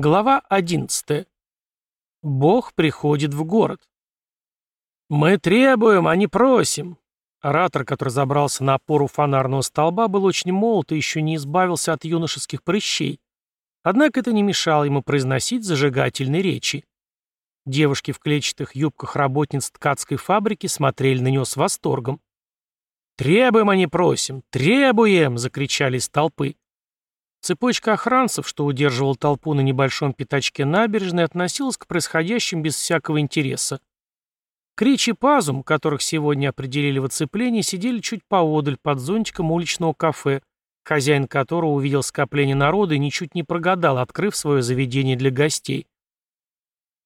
Глава 11. Бог приходит в город. «Мы требуем, а не просим». Оратор, который забрался на опору фонарного столба, был очень молод и еще не избавился от юношеских прыщей. Однако это не мешало ему произносить зажигательные речи. Девушки в клетчатых юбках работниц ткацкой фабрики смотрели на него с восторгом. «Требуем, а не просим! Требуем!» — закричали из толпы. Цепочка охранцев, что удерживал толпу на небольшом пятачке набережной, относилась к происходящим без всякого интереса. Крич и Пазум, которых сегодня определили в оцеплении, сидели чуть поодаль под зонтиком уличного кафе, хозяин которого увидел скопление народа и ничуть не прогадал, открыв свое заведение для гостей.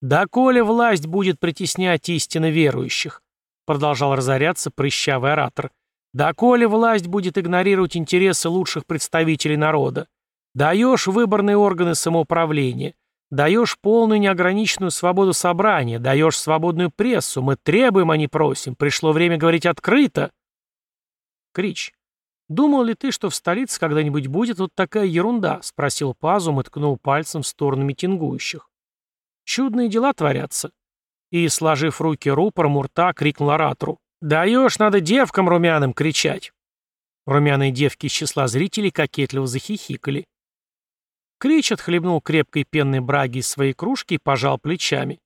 «Да коли власть будет притеснять истинно верующих», продолжал разоряться прыщавый оратор, «да коли власть будет игнорировать интересы лучших представителей народа, Даешь выборные органы самоуправления, даешь полную неограниченную свободу собрания, даешь свободную прессу. Мы требуем, а не просим. Пришло время говорить открыто. Крич. «Думал ли ты, что в столице когда-нибудь будет вот такая ерунда?» — спросил Пазум и ткнул пальцем в сторону митингующих. «Чудные дела творятся». И, сложив руки рупором у рта, крикнул оратору. «Даешь, надо девкам румяным кричать!» Румяные девки из числа зрителей кокетливо захихикали. Крич отхлебнул крепкой пенной браги из своей кружки и пожал плечами.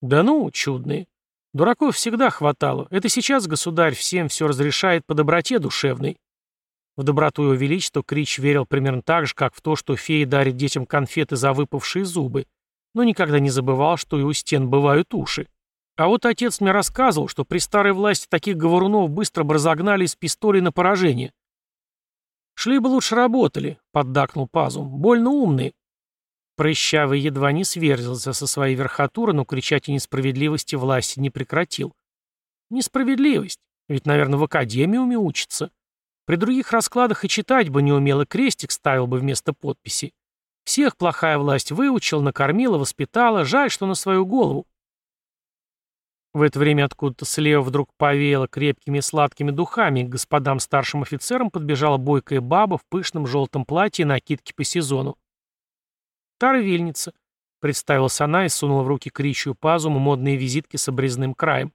«Да ну, чудные. Дураков всегда хватало. Это сейчас государь всем все разрешает по доброте душевной». В доброту его величества Крич верил примерно так же, как в то, что феи дарят детям конфеты за выпавшие зубы, но никогда не забывал, что и у стен бывают уши. А вот отец мне рассказывал, что при старой власти таких говорунов быстро бы разогнали из пистолей на поражение. «Шли бы лучше работали», — поддакнул Пазум. «Больно умные». Прыщавый едва не сверзился со своей верхотуры, но кричать о несправедливости власти не прекратил. Несправедливость. Ведь, наверное, в академиуме учится. При других раскладах и читать бы не умел, и крестик ставил бы вместо подписи. Всех плохая власть выучил, накормила, воспитала, жаль, что на свою голову. В это время откуда-то слева вдруг повеяло крепкими и сладкими духами, к господам старшим офицерам подбежала бойкая баба в пышном желтом платье и накидке по сезону. «Тара Вильница», — представилась она и сунула в руки кричью пазуму модные визитки с обрезным краем.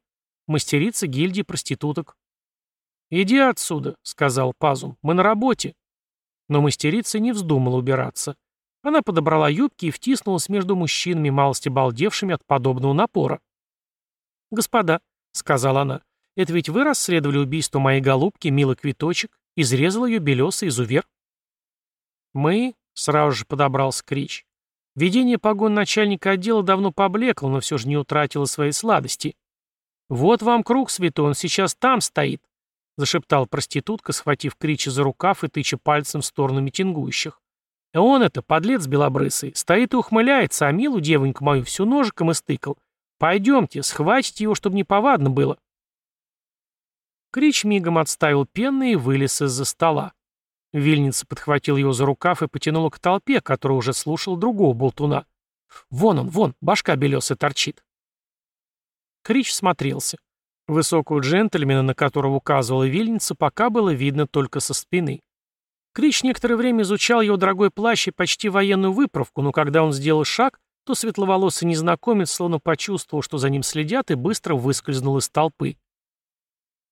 «Мастерица гильдии проституток». «Иди отсюда», — сказал пазум, — «мы на работе». Но мастерица не вздумала убираться. Она подобрала юбки и втиснулась между мужчинами, малости балдевшими от подобного напора. «Господа», — сказала она, — «это ведь вы расследовали убийство моей голубки, Милы Квиточек, изрезал ее белесый изувер?» «Мы», — сразу же подобрался Крич, — «видение погон начальника отдела давно поблекло, но все же не утратило своей сладости». «Вот вам круг святой, он сейчас там стоит», — зашептал проститутка, схватив Крича за рукав и тыча пальцем в сторону митингующих. «Он это, подлец белобрысый, стоит и ухмыляется, а Милу, девоньку мою, всю ножиком истыкал. «Пойдемте, схватите его, чтобы неповадно было». Крич мигом отставил пенный и вылез из-за стола. Вильница подхватил его за рукав и потянула к толпе, которая уже слушал другого болтуна. «Вон он, вон, башка белесая торчит». Крич смотрелся. Высокого джентльмена, на которого указывала вильница, пока было видно только со спины. Крич некоторое время изучал его дорогой плащ и почти военную выправку, но когда он сделал шаг, то светловолосый незнакомец словно почувствовал, что за ним следят, и быстро выскользнул из толпы.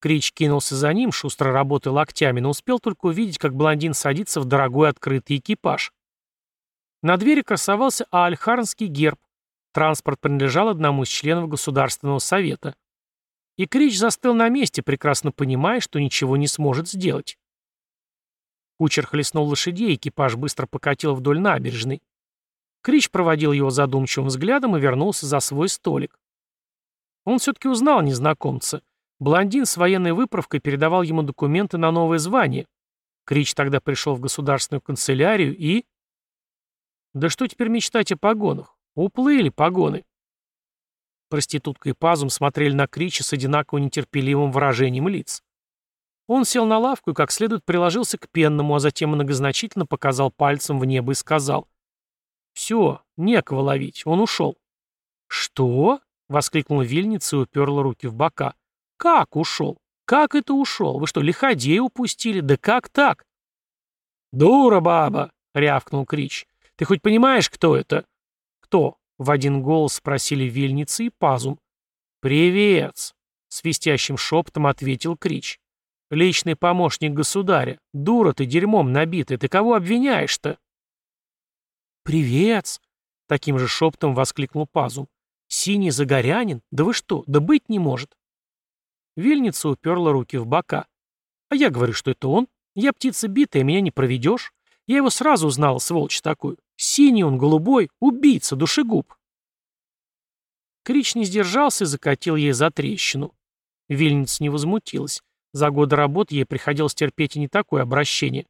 Крич кинулся за ним, шустро работая локтями, но успел только увидеть, как блондин садится в дорогой открытый экипаж. На двери красовался Аальхарнский герб. Транспорт принадлежал одному из членов Государственного совета. И Крич застыл на месте, прекрасно понимая, что ничего не сможет сделать. Кучер хлестнул лошадей, экипаж быстро покатил вдоль набережной. Крич проводил его задумчивым взглядом и вернулся за свой столик. Он все-таки узнал незнакомца. Блондин с военной выправкой передавал ему документы на новое звание. Крич тогда пришел в государственную канцелярию и... Да что теперь мечтать о погонах? Уплыли погоны. Проститутка и Пазум смотрели на Крича с одинаково нетерпеливым выражением лиц. Он сел на лавку и как следует приложился к пенному, а затем многозначительно показал пальцем в небо и сказал «Все, некого ловить, он ушел». «Что?» — воскликнула Вильница и уперла руки в бока. «Как ушел? Как это ушел? Вы что, лиходея упустили? Да как так?» «Дура баба!» — рявкнул Крич. «Ты хоть понимаешь, кто это? «Кто?» — в один голос спросили Вильница и Пазум. «Привет!» — свистящим шепотом ответил Крич. «Личный помощник государя. Дура ты, дерьмом набитый. Ты кого обвиняешь-то?» «Привет!» — таким же шепотом воскликнул Пазум. «Синий загорянин? Да вы что? Да быть не может!» Вильница уперла руки в бока. «А я говорю, что это он. Я птица битая, меня не проведешь. Я его сразу узнала, сволочь такую. Синий он, голубой, убийца, душегуб. Крич не сдержался и закатил ей за трещину. Вильница не возмутилась. За годы работы ей приходилось терпеть и не такое обращение.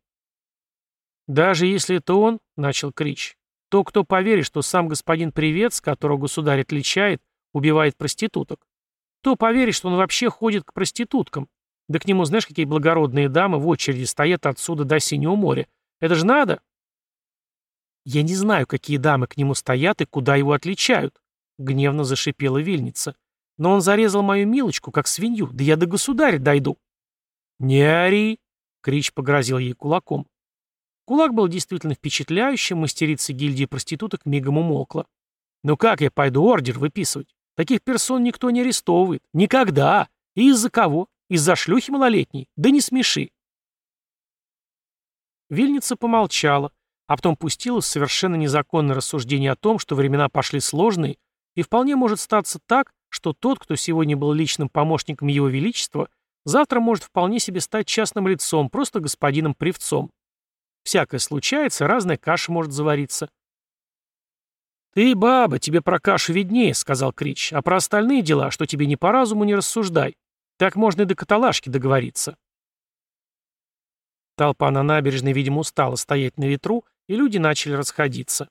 «Даже если это он», — начал Крич, — «то кто поверит, что сам господин Привец, которого государь отличает, убивает проституток? Кто поверит, что он вообще ходит к проституткам? Да к нему знаешь, какие благородные дамы в очереди стоят отсюда до Синего моря. Это же надо!» «Я не знаю, какие дамы к нему стоят и куда его отличают», — гневно зашипела вильница. «Но он зарезал мою милочку, как свинью, да я до государя дойду». «Не ори!» — Крич погрозил ей кулаком. Кулак был действительно впечатляющим, мастерица гильдии проституток мигом умолкла. «Ну как я пойду ордер выписывать? Таких персон никто не арестовывает. Никогда! И из-за кого? Из-за шлюхи малолетней? Да не смеши!» Вильница помолчала, а потом пустила в совершенно незаконное рассуждение о том, что времена пошли сложные, и вполне может статься так, что тот, кто сегодня был личным помощником Его Величества, завтра может вполне себе стать частным лицом, просто господином-привцом. Всякое случается, разная каша может завариться. «Ты, баба, тебе про кашу виднее», — сказал Крич, «а про остальные дела, что тебе не по разуму, не рассуждай. Так можно и до каталажки договориться». Толпа на набережной, видимо, устала стоять на ветру, и люди начали расходиться.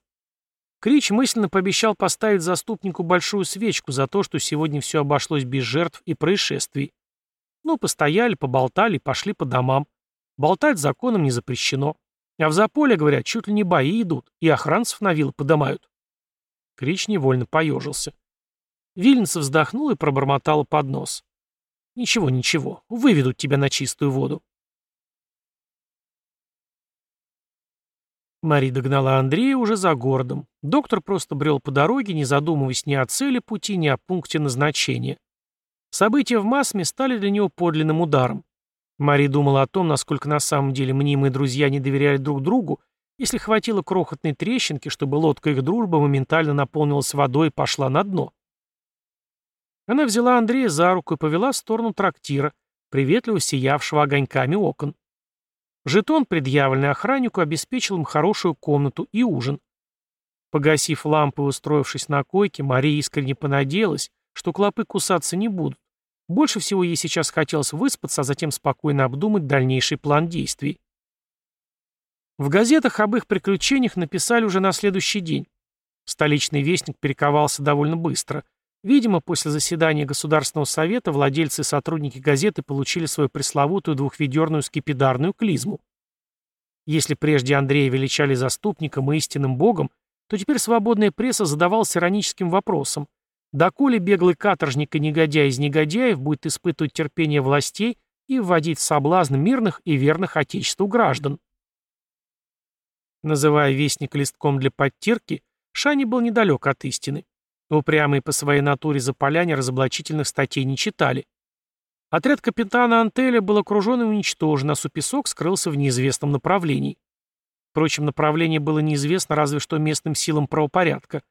Крич мысленно пообещал поставить заступнику большую свечку за то, что сегодня все обошлось без жертв и происшествий. Ну, постояли, поболтали, пошли по домам. Болтать законом не запрещено. А в заполе, говорят, чуть ли не бои идут, и охранцев на вилы подымают. Крич невольно поежился. Вильница вздохнул и пробормотал под нос. «Ничего, ничего, выведут тебя на чистую воду». Мари догнала Андрея уже за городом. Доктор просто брел по дороге, не задумываясь ни о цели пути, ни о пункте назначения. События в Масме стали для него подлинным ударом. Мари думала о том, насколько на самом деле мнимые друзья не доверяли друг другу, если хватило крохотной трещинки, чтобы лодка их дружбы моментально наполнилась водой и пошла на дно. Она взяла Андрея за руку и повела в сторону трактира, приветливо сиявшего огоньками окон. Жетон, предъявленный охраннику, обеспечил им хорошую комнату и ужин. Погасив лампы и устроившись на койке, Мария искренне понадеялась, что клопы кусаться не будут. Больше всего ей сейчас хотелось выспаться, а затем спокойно обдумать дальнейший план действий. В газетах об их приключениях написали уже на следующий день. Столичный вестник перековался довольно быстро. Видимо, после заседания Государственного совета владельцы и сотрудники газеты получили свою пресловутую двухведерную скипидарную клизму. Если прежде Андрея величали заступником и истинным богом, то теперь свободная пресса задавалась ироническим вопросом. Доколе беглый каторжник и негодяй из негодяев будет испытывать терпение властей и вводить в соблазн мирных и верных отечеству граждан? Называя вестник листком для подтирки, Шани был недалек от истины. Упрямые по своей натуре заполяне разоблачительных статей не читали. Отряд капитана Антеля был окружен и уничтожен, а Супесок скрылся в неизвестном направлении. Впрочем, направление было неизвестно разве что местным силам правопорядка.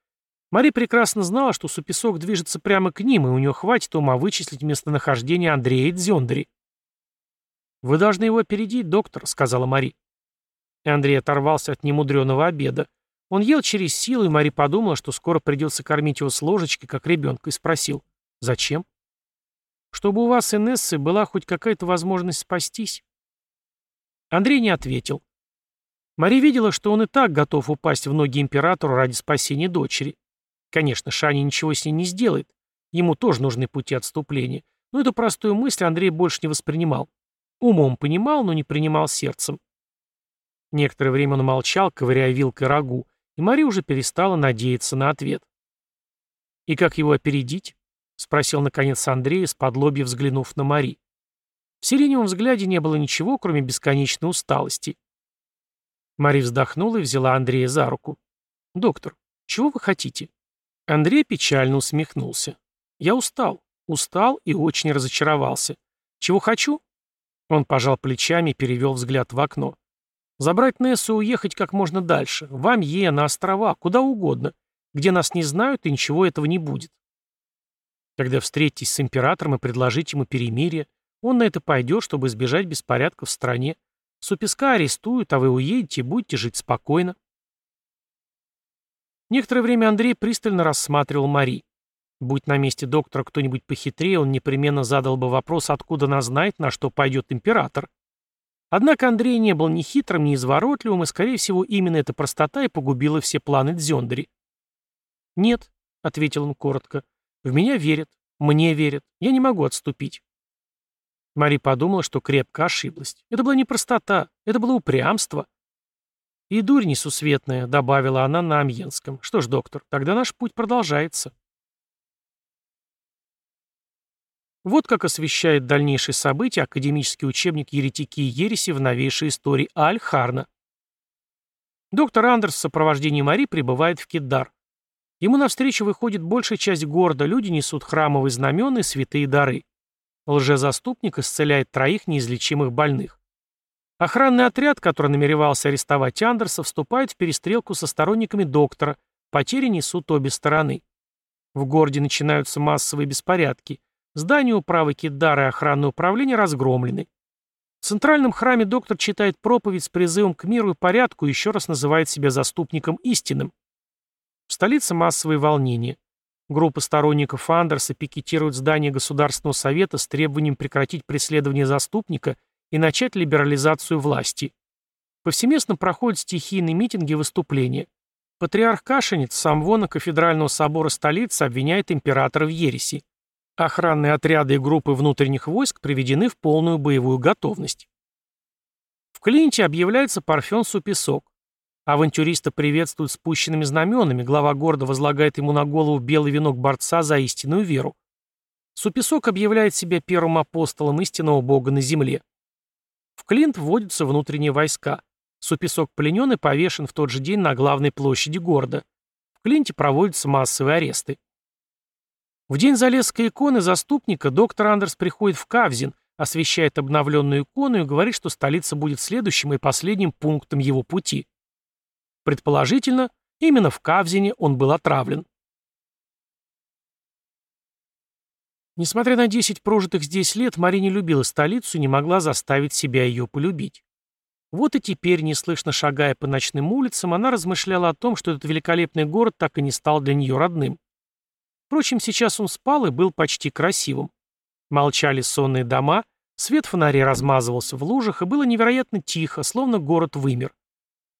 Мари прекрасно знала, что Супесок движется прямо к ним, и у нее хватит ума вычислить местонахождение Андрея Дзендери. «Вы должны его опередить, доктор», — сказала Мари. Андрей оторвался от немудреного обеда. Он ел через силу, и Мари подумала, что скоро придется кормить его с ложечки, как ребенка, и спросил, «Зачем?» «Чтобы у вас, Инессы, была хоть какая-то возможность спастись». Андрей не ответил. Мари видела, что он и так готов упасть в ноги императору ради спасения дочери. Конечно, Шани ничего с ней не сделает. Ему тоже нужны пути отступления. Но эту простую мысль Андрей больше не воспринимал. Умом понимал, но не принимал сердцем. Некоторое время он молчал, ковыряя вилкой рагу, и Мари уже перестала надеяться на ответ. «И как его опередить?» — спросил наконец Андрей, с-под взглянув на Мари. В сиреневом взгляде не было ничего, кроме бесконечной усталости. Мари вздохнула и взяла Андрея за руку. «Доктор, чего вы хотите?» Андрей печально усмехнулся. «Я устал. Устал и очень разочаровался. Чего хочу?» Он пожал плечами и перевел взгляд в окно. «Забрать Нессу и уехать как можно дальше. В Амье, на острова, куда угодно. Где нас не знают, и ничего этого не будет. Когда встретитесь с императором и предложите ему перемирие, он на это пойдет, чтобы избежать беспорядка в стране. Суписка арестуют, а вы уедете и будете жить спокойно. Некоторое время Андрей пристально рассматривал Мари. Будь на месте доктора кто-нибудь похитрее, он непременно задал бы вопрос, откуда она знает, на что пойдет император. Однако Андрей не был ни хитрым, ни изворотливым, и, скорее всего, именно эта простота и погубила все планы Дзёндари. «Нет», — ответил он коротко, — «в меня верят, мне верят, я не могу отступить». Мари подумала, что крепко ошиблась. Это была не простота, это было упрямство. «И дурь несусветная», — добавила она на амьенском. «Что ж, доктор, тогда наш путь продолжается». Вот как освещает дальнейшие события академический учебник «Еретики и ереси» в новейшей истории Аль-Харна. Доктор Андерс в сопровождении Мари прибывает в Киддар. Ему навстречу выходит большая часть города, люди несут храмовые знамена и святые дары. Лжезаступник исцеляет троих неизлечимых больных. Охранный отряд, который намеревался арестовать Андерса, вступает в перестрелку со сторонниками доктора, потери несут обе стороны. В городе начинаются массовые беспорядки. Здания управы Киддара и охранное управление разгромлены. В центральном храме доктор читает проповедь с призывом к миру и порядку и еще раз называет себя заступником истинным. В столице массовые волнения. Группа сторонников Андерса пикетирует здание Государственного совета с требованием прекратить преследование заступника и начать либерализацию власти. Повсеместно проходят стихийные митинги и выступления. Патриарх Кашинец, сам вона кафедрального собора столицы, обвиняет императора в ереси. Охранные отряды и группы внутренних войск приведены в полную боевую готовность. В Клинте объявляется Парфен Супесок. Авантюриста приветствуют спущенными знаменами, глава города возлагает ему на голову белый венок борца за истинную веру. Супесок объявляет себя первым апостолом истинного бога на земле. В Клинт вводятся внутренние войска. Супесок пленен и повешен в тот же день на главной площади города. В Клинте проводятся массовые аресты. В день Залесской иконы заступника доктор Андерс приходит в Кавзин, освещает обновленную икону и говорит, что столица будет следующим и последним пунктом его пути. Предположительно, именно в Кавзине он был отравлен. Несмотря на 10 прожитых здесь лет, Мари не любила столицу и не могла заставить себя ее полюбить. Вот и теперь, неслышно шагая по ночным улицам, она размышляла о том, что этот великолепный город так и не стал для нее родным. Впрочем, сейчас он спал и был почти красивым. Молчали сонные дома, свет фонарей размазывался в лужах, и было невероятно тихо, словно город вымер.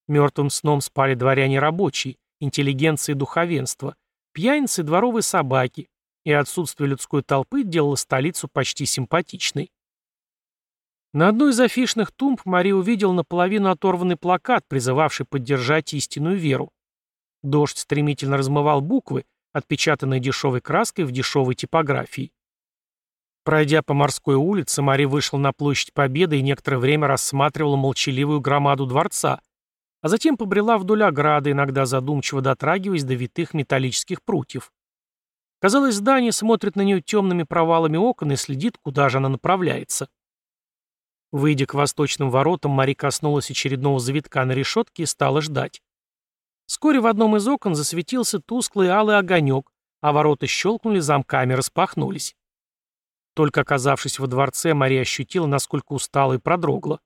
Мертвым сном спали дворяне рабочие, интеллигенция и духовенство, пьяницы и дворовые собаки, и отсутствие людской толпы делало столицу почти симпатичной. На одной из афишных тумб Мари увидел наполовину оторванный плакат, призывавший поддержать истинную веру. Дождь стремительно размывал буквы, отпечатанные дешевой краской в дешевой типографии. Пройдя по морской улице, Мари вышел на площадь Победы и некоторое время рассматривала молчаливую громаду дворца, а затем побрела вдоль ограды, иногда задумчиво дотрагиваясь до витых металлических прутьев. Казалось, здание смотрит на нее темными провалами окон и следит, куда же она направляется. Выйдя к восточным воротам, Мари коснулась очередного завитка на решетке и стала ждать. Вскоре в одном из окон засветился тусклый алый огонек, а ворота щелкнули, замками распахнулись. Только оказавшись во дворце, Мария ощутила, насколько устала и продрогла.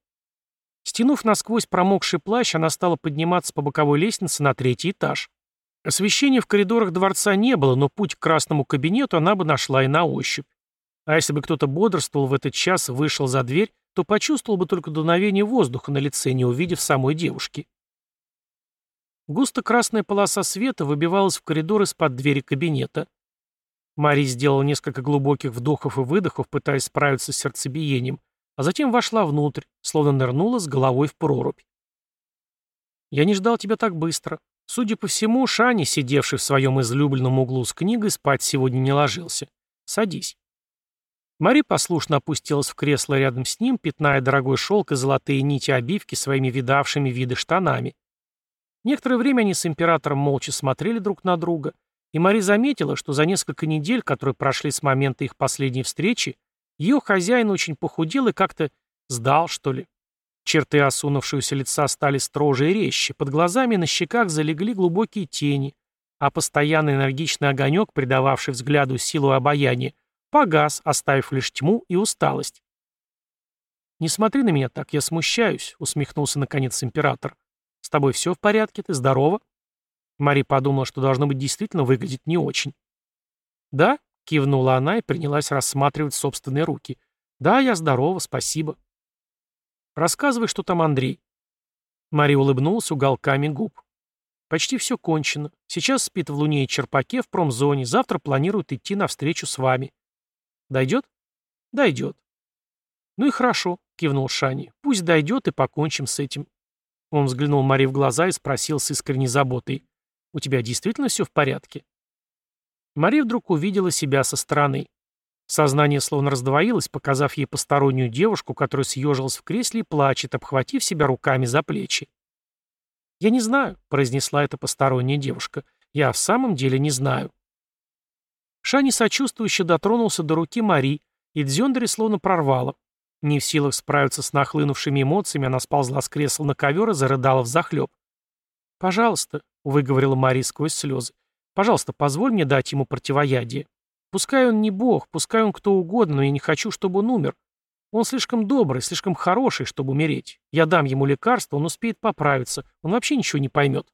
Стянув насквозь промокший плащ, она стала подниматься по боковой лестнице на третий этаж. Освещения в коридорах дворца не было, но путь к красному кабинету она бы нашла и на ощупь. А если бы кто-то бодрствовал в этот час, вышел за дверь, то почувствовал бы только дуновение воздуха на лице, не увидев самой девушки. Густо-красная полоса света выбивалась в коридор из-под двери кабинета. Мари сделала несколько глубоких вдохов и выдохов, пытаясь справиться с сердцебиением, а затем вошла внутрь, словно нырнула с головой в прорубь. «Я не ждал тебя так быстро. Судя по всему, Шани, сидевший в своем излюбленном углу с книгой, спать сегодня не ложился. Садись». Мари послушно опустилась в кресло рядом с ним, пятная дорогой шелк и золотые нити обивки своими видавшими виды штанами. Некоторое время они с императором молча смотрели друг на друга, И Мари заметила, что за несколько недель, которые прошли с момента их последней встречи, ее хозяин очень похудел и как-то сдал, что ли. Черты осунувшегося лица стали строже и резче, под глазами и на щеках залегли глубокие тени, а постоянный энергичный огонек, придававший взгляду силу и обаяние, погас, оставив лишь тьму и усталость. «Не смотри на меня так, я смущаюсь», — усмехнулся наконец император. «С тобой все в порядке, ты здорова?» Мари подумала, что должно быть действительно выглядит не очень. «Да», — кивнула она и принялась рассматривать собственные руки. «Да, я здорова, спасибо». Рассказывай, что там Андрей». Мари улыбнулся уголками губ. «Почти все кончено. Сейчас спит в Луне и Черпаке в промзоне. Завтра планирует идти навстречу с вами. Дойдет?» «Дойдет». «Ну и хорошо», — кивнул Шани. «Пусть дойдет и покончим с этим». Он взглянул Мари в глаза и спросил с искренней заботой. «У тебя действительно все в порядке?» Мари вдруг увидела себя со стороны. Сознание словно раздвоилось, показав ей постороннюю девушку, которая съежилась в кресле и плачет, обхватив себя руками за плечи. «Я не знаю», — произнесла эта посторонняя девушка. «Я в самом деле не знаю». Шани сочувствующе дотронулся до руки Мари, и Дзёндари словно прорвало. Не в силах справиться с нахлынувшими эмоциями, она сползла с кресла на ковер и зарыдала взахлеб. «Пожалуйста», — выговорила Мари сквозь слезы, — «пожалуйста, позволь мне дать ему противоядие. Пускай он не бог, пускай он кто угодно, но я не хочу, чтобы он умер. Он слишком добрый, слишком хороший, чтобы умереть. Я дам ему лекарство, он успеет поправиться. Он вообще ничего не поймет.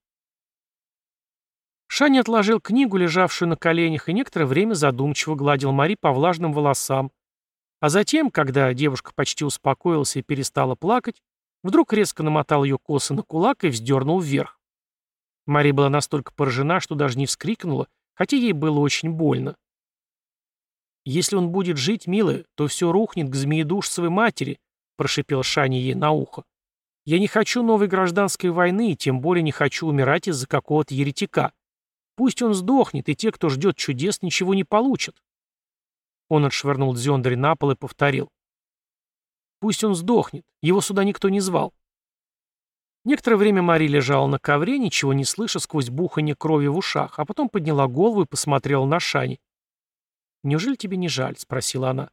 Шани отложил книгу, лежавшую на коленях, и некоторое время задумчиво гладил Мари по влажным волосам. А затем, когда девушка почти успокоилась и перестала плакать, вдруг резко намотал ее косы на кулак и вздернул вверх. Мари была настолько поражена, что даже не вскрикнула, хотя ей было очень больно. «Если он будет жить, милая, то все рухнет к змеедушцевой матери», — прошипел Шани ей на ухо. «Я не хочу новой гражданской войны, и тем более не хочу умирать из-за какого-то еретика. Пусть он сдохнет, и те, кто ждет чудес, ничего не получат». Он отшвырнул Дзёндари на пол и повторил. «Пусть он сдохнет, его сюда никто не звал». Некоторое время Мари лежала на ковре, ничего не слыша сквозь бухание крови в ушах, а потом подняла голову и посмотрела на Шани. «Неужели тебе не жаль?» — спросила она.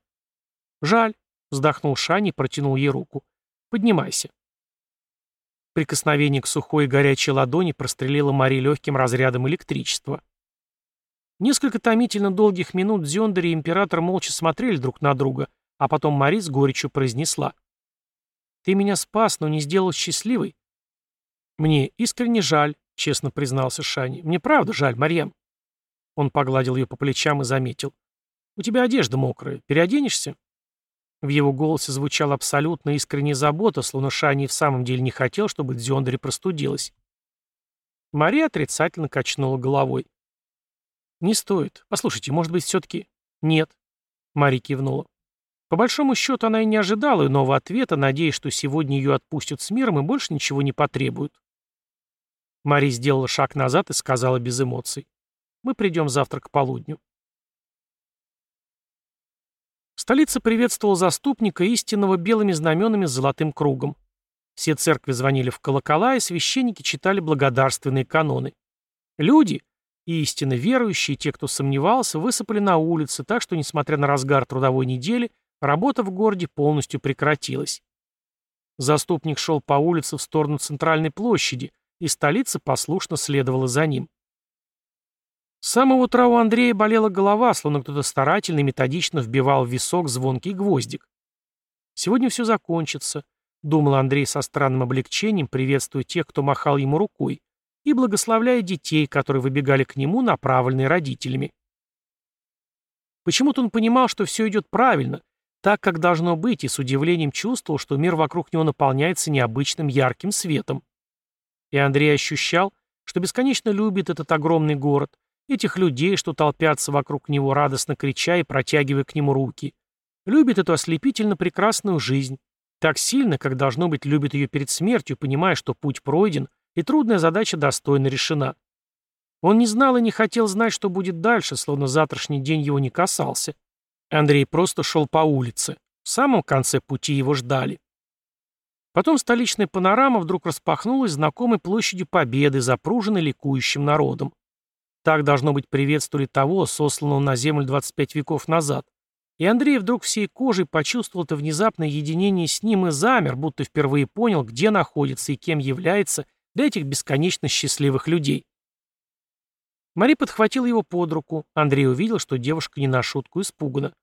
«Жаль», — вздохнул Шани и протянул ей руку. «Поднимайся». Прикосновение к сухой и горячей ладони прострелило Мари легким разрядом электричества. Несколько томительно долгих минут Зёндари и Император молча смотрели друг на друга, а потом Мари с горечью произнесла. «Ты меня спас, но не сделал счастливой». «Мне искренне жаль», — честно признался Шани. «Мне правда жаль, Марьям». Он погладил ее по плечам и заметил. «У тебя одежда мокрая. Переоденешься?» В его голосе звучала абсолютно искренняя забота, словно Шани в самом деле не хотел, чтобы Дзёндари простудилась. Мария отрицательно качнула головой. «Не стоит. Послушайте, может быть, все-таки...» «Нет». Мари кивнула. По большому счету, она и не ожидала иного ответа, надеясь, что сегодня ее отпустят с миром и больше ничего не потребуют. Мари сделала шаг назад и сказала без эмоций. «Мы придем завтра к полудню». Столица приветствовала заступника истинного белыми знаменами с золотым кругом. Все церкви звонили в колокола, и священники читали благодарственные каноны. Люди, и истинно верующие, те, кто сомневался, высыпали на улицы, так что, несмотря на разгар трудовой недели, работа в городе полностью прекратилась. Заступник шел по улице в сторону центральной площади, и столица послушно следовала за ним. С самого утра у Андрея болела голова, словно кто-то старательно и методично вбивал в висок звонкий гвоздик. «Сегодня все закончится», — думал Андрей со странным облегчением, приветствуя тех, кто махал ему рукой, и благословляя детей, которые выбегали к нему, направленные родителями. Почему-то он понимал, что все идет правильно, так, как должно быть, и с удивлением чувствовал, что мир вокруг него наполняется необычным ярким светом. И Андрей ощущал, что бесконечно любит этот огромный город, Этих людей, что толпятся вокруг него, радостно крича и протягивая к нему руки. Любит эту ослепительно прекрасную жизнь. Так сильно, как должно быть, любит ее перед смертью, понимая, что путь пройден, и трудная задача достойно решена. Он не знал и не хотел знать, что будет дальше, словно завтрашний день его не касался. Андрей просто шел по улице. В самом конце пути его ждали. Потом столичная панорама вдруг распахнулась знакомой площадью Победы, запруженной ликующим народом. Так, должно быть, приветствовали того, сосланного на землю 25 веков назад. И Андрей вдруг всей кожей почувствовал это внезапное единение с ним и замер, будто впервые понял, где находится и кем является для этих бесконечно счастливых людей. Мари подхватила его под руку. Андрей увидел, что девушка не на шутку испугана.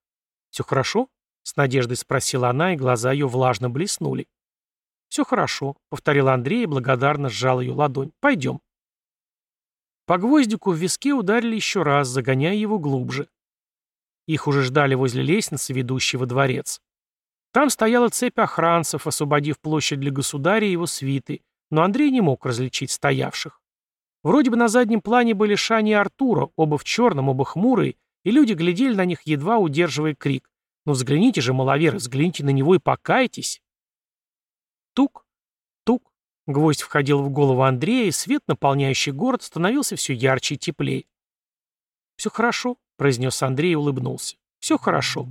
«Все хорошо?» — с надеждой спросила она, и глаза ее влажно блеснули. «Все хорошо», — повторил Андрей и благодарно сжал ее ладонь. «Пойдем». По гвоздику в виске ударили еще раз, загоняя его глубже. Их уже ждали возле лестницы, ведущей во дворец. Там стояла цепь охранцев, освободив площадь для государя и его свиты, но Андрей не мог различить стоявших. Вроде бы на заднем плане были Шани и Артура, оба в черном, оба хмурые, и люди глядели на них, едва удерживая крик. «Ну взгляните же, маловеры, взгляните на него и покайтесь!» Тук. Гвоздь входил в голову Андрея, и свет, наполняющий город, становился все ярче и теплее. «Все хорошо», — произнес Андрей и улыбнулся. «Все хорошо».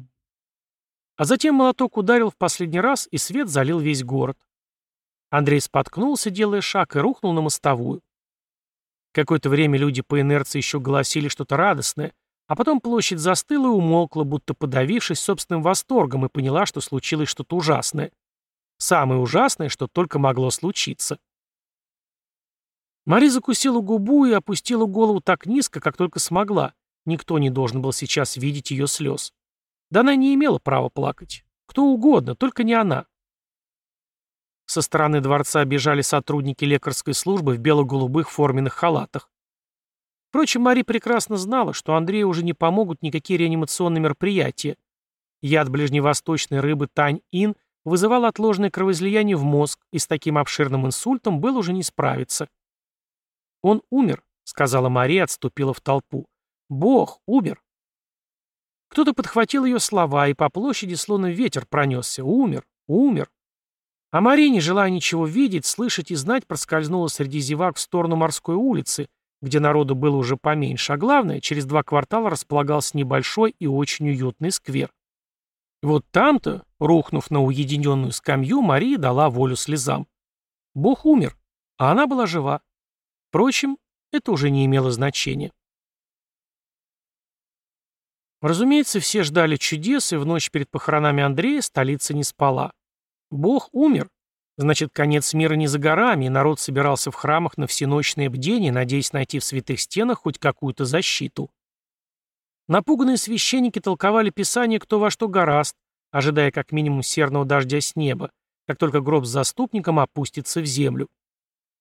А затем молоток ударил в последний раз, и свет залил весь город. Андрей споткнулся, делая шаг, и рухнул на мостовую. Какое-то время люди по инерции еще голосили что-то радостное, а потом площадь застыла и умолкла, будто подавившись собственным восторгом, и поняла, что случилось что-то ужасное. Самое ужасное, что только могло случиться. Мари закусила губу и опустила голову так низко, как только смогла. Никто не должен был сейчас видеть ее слез. Да она не имела права плакать. Кто угодно, только не она. Со стороны дворца бежали сотрудники лекарской службы в бело-голубых форменных халатах. Впрочем, Мари прекрасно знала, что Андрею уже не помогут никакие реанимационные мероприятия. Яд ближневосточной рыбы Тань-Ин вызывал отложенное кровоизлияние в мозг, и с таким обширным инсультом был уже не справиться. «Он умер», — сказала Мария, отступила в толпу. «Бог умер». Кто-то подхватил ее слова, и по площади словно ветер пронесся. «Умер, умер». А Мария, не желая ничего видеть, слышать и знать, проскользнула среди зевак в сторону морской улицы, где народу было уже поменьше, а главное, через два квартала располагался небольшой и очень уютный сквер. Вот там-то, рухнув на уединенную скамью, Мария дала волю слезам. Бог умер, а она была жива. Впрочем, это уже не имело значения. Разумеется, все ждали чудес, и в ночь перед похоронами Андрея столица не спала. Бог умер. Значит, конец мира не за горами, и народ собирался в храмах на всеночное бдение, надеясь найти в святых стенах хоть какую-то защиту. Напуганные священники толковали Писание кто во что гораст, ожидая как минимум серного дождя с неба, как только гроб с заступником опустится в землю.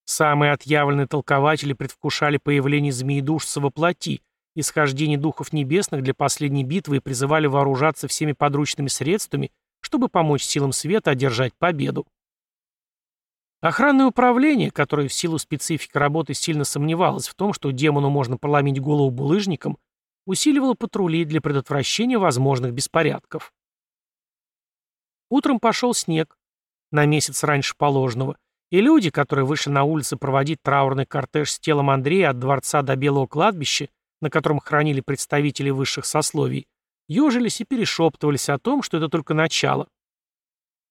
Самые отъявленные толкователи предвкушали появление змеедушца во плоти, исхождение духов небесных для последней битвы и призывали вооружаться всеми подручными средствами, чтобы помочь силам света одержать победу. Охранное управление, которое в силу специфики работы сильно сомневалось в том, что демону можно проломить голову булыжником, усиливало патрули для предотвращения возможных беспорядков. Утром пошел снег, на месяц раньше положенного, и люди, которые вышли на улицы проводить траурный кортеж с телом Андрея от дворца до Белого кладбища, на котором хранили представители высших сословий, ежились и перешептывались о том, что это только начало.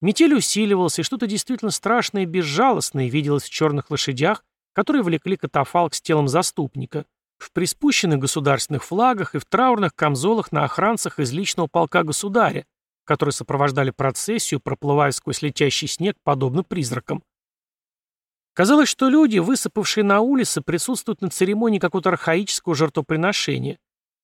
Метель усиливался, и что-то действительно страшное и безжалостное виделось в черных лошадях, которые влекли катафалк с телом заступника, в приспущенных государственных флагах и в траурных камзолах на охранцах из личного полка государя, которые сопровождали процессию, проплывая сквозь летящий снег, подобно призракам. Казалось, что люди, высыпавшие на улицы, присутствуют на церемонии какого-то архаического жертвоприношения.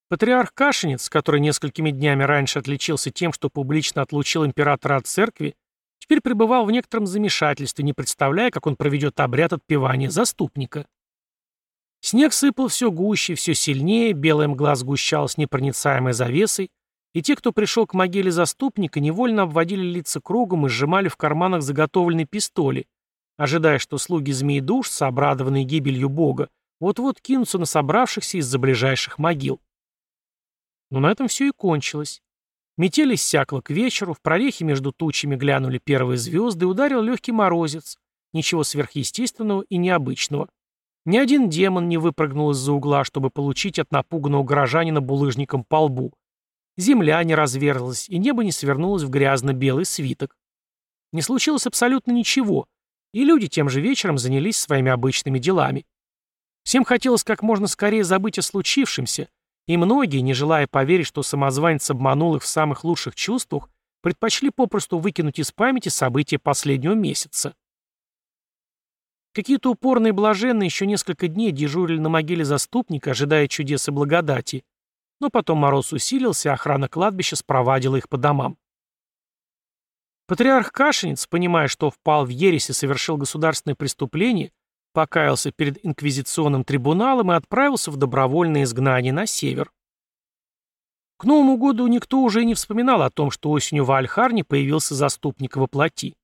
Патриарх Кашинец, который несколькими днями раньше отличился тем, что публично отлучил императора от церкви, теперь пребывал в некотором замешательстве, не представляя, как он проведет обряд отпевания заступника. Снег сыпал все гуще, все сильнее, белая мгла сгущалась непроницаемой завесой, и те, кто пришел к могиле заступника, невольно обводили лица кругом и сжимали в карманах заготовленные пистоли, ожидая, что слуги змеи-душ, обрадованные гибелью бога, вот-вот кинутся на собравшихся из-за ближайших могил. Но на этом все и кончилось. Метель иссякла к вечеру, в прорехе между тучами глянули первые звезды ударил легкий морозец. Ничего сверхъестественного и необычного. Ни один демон не выпрыгнул из-за угла, чтобы получить от напуганного горожанина булыжником по лбу. Земля не разверзлась, и небо не свернулось в грязно-белый свиток. Не случилось абсолютно ничего, и люди тем же вечером занялись своими обычными делами. Всем хотелось как можно скорее забыть о случившемся, и многие, не желая поверить, что самозванец обманул их в самых лучших чувствах, предпочли попросту выкинуть из памяти события последнего месяца. Какие-то упорные блаженные еще несколько дней дежурили на могиле заступника, ожидая чудес и благодати, но потом мороз усилился, и охрана кладбища спровадила их по домам. Патриарх Кашинец, понимая, что впал в ересь и совершил государственное преступление, покаялся перед инквизиционным трибуналом и отправился в добровольное изгнание на север. К Новому году никто уже и не вспоминал о том, что осенью в Альхарне появился заступник во плоти.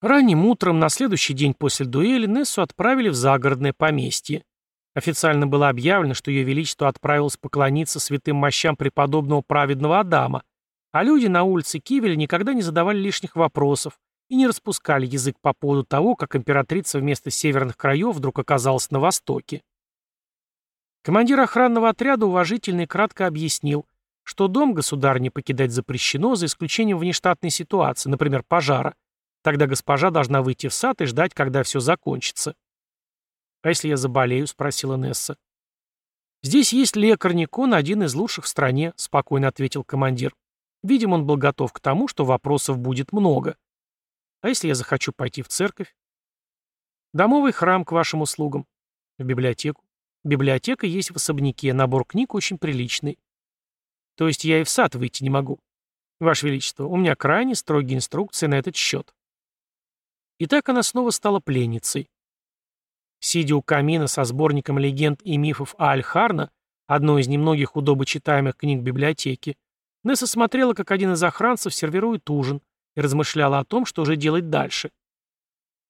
Ранним утром на следующий день после дуэли Нессу отправили в загородное поместье. Официально было объявлено, что ее величество отправилось поклониться святым мощам преподобного праведного Адама, а люди на улице Кивеля никогда не задавали лишних вопросов и не распускали язык по поводу того, как императрица вместо северных краев вдруг оказалась на востоке. Командир охранного отряда уважительно и кратко объяснил, что дом государни покидать запрещено за исключением внештатной ситуации, например, пожара. Тогда госпожа должна выйти в сад и ждать, когда все закончится. «А если я заболею?» — спросила Несса. «Здесь есть лекарь Никон, один из лучших в стране», — спокойно ответил командир. Видимо, он был готов к тому, что вопросов будет много. «А если я захочу пойти в церковь?» «Домовый храм к вашим услугам. В библиотеку. Библиотека есть в особняке, набор книг очень приличный. То есть я и в сад выйти не могу. Ваше Величество, у меня крайне строгие инструкции на этот счет». И так она снова стала пленницей. Сидя у камина со сборником легенд и мифов Аль-Харна, одной из немногих удобочитаемых книг библиотеки, Несса смотрела, как один из охранцев сервирует ужин, и размышляла о том, что же делать дальше.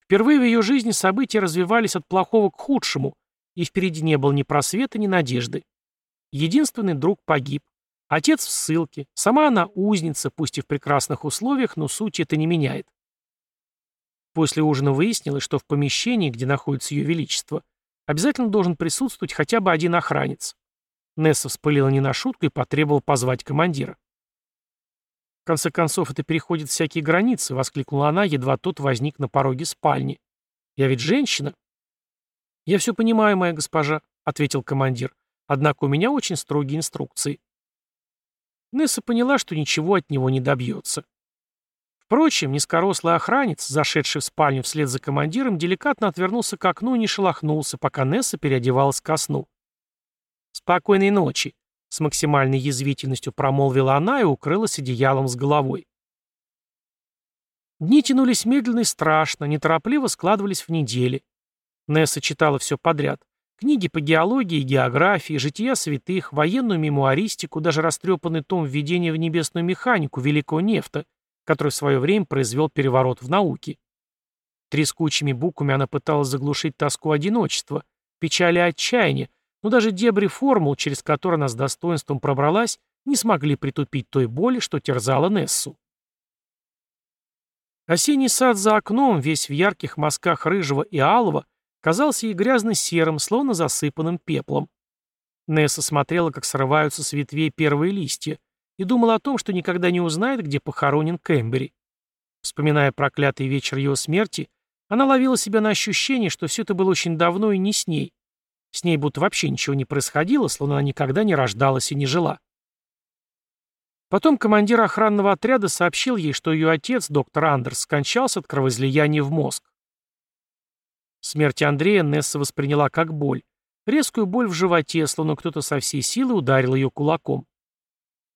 Впервые в ее жизни события развивались от плохого к худшему, и впереди не было ни просвета, ни надежды. Единственный друг погиб. Отец в ссылке, сама она узница, пусть и в прекрасных условиях, но суть это не меняет. После ужина выяснилось, что в помещении, где находится ее величество, обязательно должен присутствовать хотя бы один охранец. Несса вспылила не на шутку и потребовала позвать командира. «В конце концов, это переходит всякие границы», — воскликнула она, едва тот возник на пороге спальни. «Я ведь женщина». «Я все понимаю, моя госпожа», — ответил командир. «Однако у меня очень строгие инструкции». Несса поняла, что ничего от него не добьется. Впрочем, низкорослый охранец, зашедший в спальню вслед за командиром, деликатно отвернулся к окну и не шелохнулся, пока Несса переодевалась ко сну. «Спокойной ночи», — с максимальной язвительностью промолвила она и укрылась одеялом с головой. Дни тянулись медленно и страшно, неторопливо складывались в недели. Несса читала все подряд. Книги по геологии географии, жития святых, военную мемуаристику, даже растрепанный том введения в небесную механику великого нефта — который в свое время произвел переворот в науке. Трескучими буквами она пыталась заглушить тоску одиночества, печали отчаяния, но даже дебри формул, через которые она с достоинством пробралась, не смогли притупить той боли, что терзала Нессу. Осенний сад за окном, весь в ярких мазках рыжего и алого, казался ей грязно-серым, словно засыпанным пеплом. Несса смотрела, как срываются с ветвей первые листья, и думал о том, что никогда не узнает, где похоронен Кэмбери. Вспоминая проклятый вечер его смерти, она ловила себя на ощущение, что все это было очень давно и не с ней. С ней будто вообще ничего не происходило, словно она никогда не рождалась и не жила. Потом командир охранного отряда сообщил ей, что ее отец, доктор Андерс, скончался от кровоизлияния в мозг. Смерть Андрея Несса восприняла как боль. Резкую боль в животе, словно кто-то со всей силы ударил ее кулаком.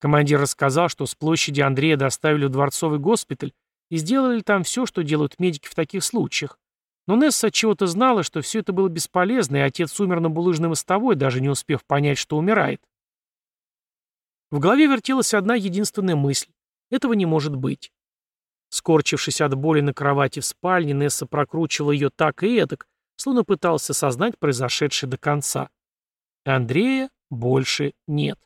Командир рассказал, что с площади Андрея доставили в дворцовый госпиталь и сделали там все, что делают медики в таких случаях. Но Несса чего-то знала, что все это было бесполезно, и отец умер на булыжной мостовой, даже не успев понять, что умирает. В голове вертелась одна единственная мысль. Этого не может быть. Скорчившись от боли на кровати в спальне, Несса прокручивала ее так и эдак, словно пытался осознать произошедшее до конца. Андрея больше нет.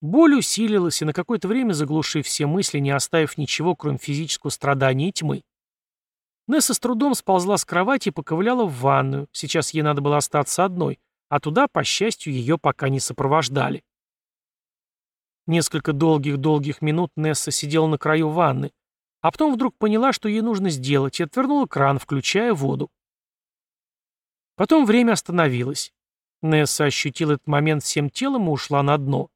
Боль усилилась и на какое-то время заглушив все мысли, не оставив ничего, кроме физического страдания и тьмы. Несса с трудом сползла с кровати и поковыляла в ванную. Сейчас ей надо было остаться одной, а туда, по счастью, ее пока не сопровождали. Несколько долгих-долгих минут Несса сидела на краю ванны, А потом вдруг поняла, что ей нужно сделать, и отвернула кран, включая воду. Потом время остановилось. Несса ощутила этот момент всем телом и ушла на дно.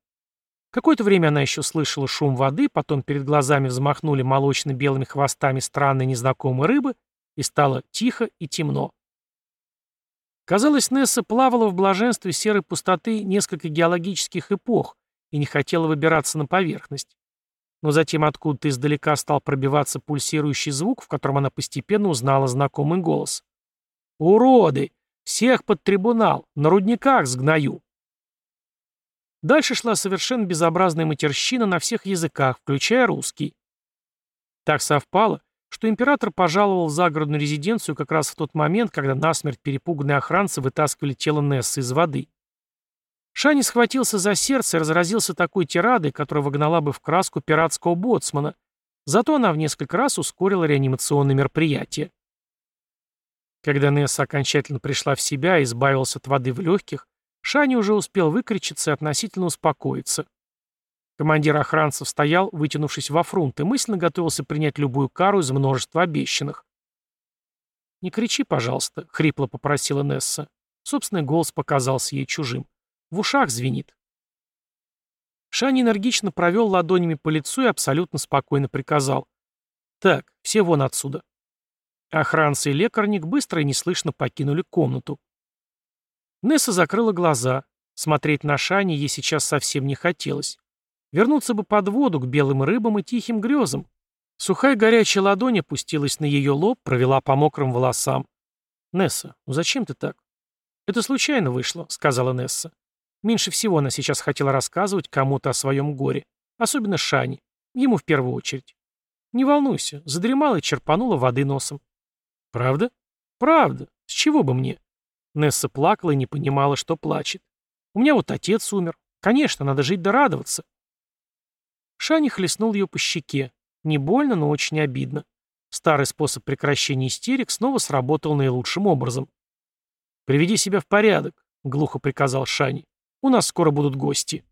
Какое-то время она еще слышала шум воды, потом перед глазами взмахнули молочно-белыми хвостами странные незнакомые рыбы, и стало тихо и темно. Казалось, Несса плавала в блаженстве серой пустоты несколько геологических эпох и не хотела выбираться на поверхность. Но затем откуда-то издалека стал пробиваться пульсирующий звук, в котором она постепенно узнала знакомый голос. «Уроды! Всех под трибунал! На рудниках сгною!» Дальше шла совершенно безобразная матерщина на всех языках, включая русский. Так совпало, что император пожаловал в загородную резиденцию как раз в тот момент, когда насмерть перепуганные охранцы вытаскивали тело Нессы из воды. Шани схватился за сердце и разразился такой тирадой, которая выгнала бы в краску пиратского боцмана, зато она в несколько раз ускорила реанимационное мероприятие. Когда Несса окончательно пришла в себя и избавился от воды в легких, Шани уже успел выкричиться и относительно успокоиться. Командир охранцев стоял, вытянувшись во фрунт, и мысленно готовился принять любую кару из множества обещанных. «Не кричи, пожалуйста», — хрипло попросила Несса. Собственный голос показался ей чужим. В ушах звенит. Шани энергично провел ладонями по лицу и абсолютно спокойно приказал. «Так, все вон отсюда». Охранцы и лекарник быстро и неслышно покинули комнату. Несса закрыла глаза. Смотреть на Шани ей сейчас совсем не хотелось. Вернуться бы под воду к белым рыбам и тихим грезам. Сухая горячая ладонь опустилась на ее лоб, провела по мокрым волосам. «Несса, ну зачем ты так?» «Это случайно вышло», — сказала Несса. Меньше всего она сейчас хотела рассказывать кому-то о своем горе. Особенно Шане. Ему в первую очередь. «Не волнуйся, задремала и черпанула воды носом». «Правда?» «Правда. С чего бы мне?» Несса плакала и не понимала, что плачет. «У меня вот отец умер. Конечно, надо жить да радоваться. Шани хлестнул ее по щеке. Не больно, но очень обидно. Старый способ прекращения истерик снова сработал наилучшим образом. «Приведи себя в порядок», — глухо приказал Шани. «У нас скоро будут гости».